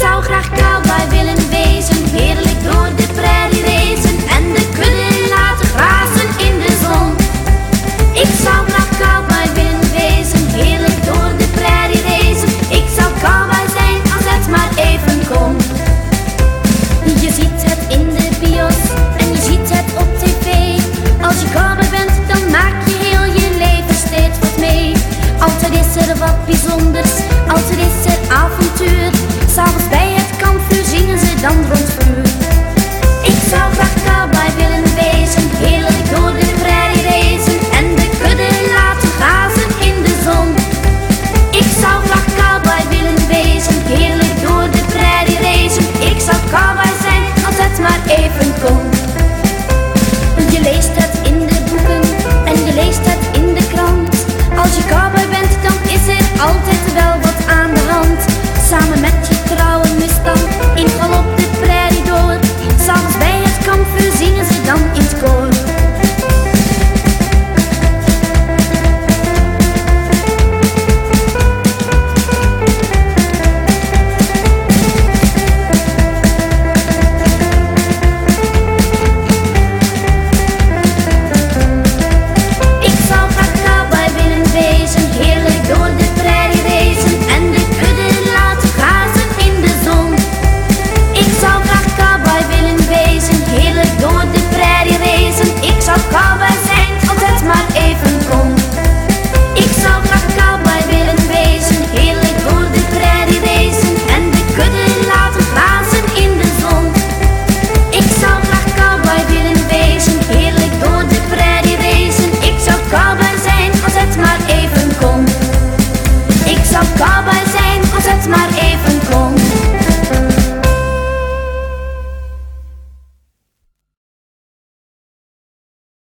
zou graag cowboy willen wezen, heerlijk door de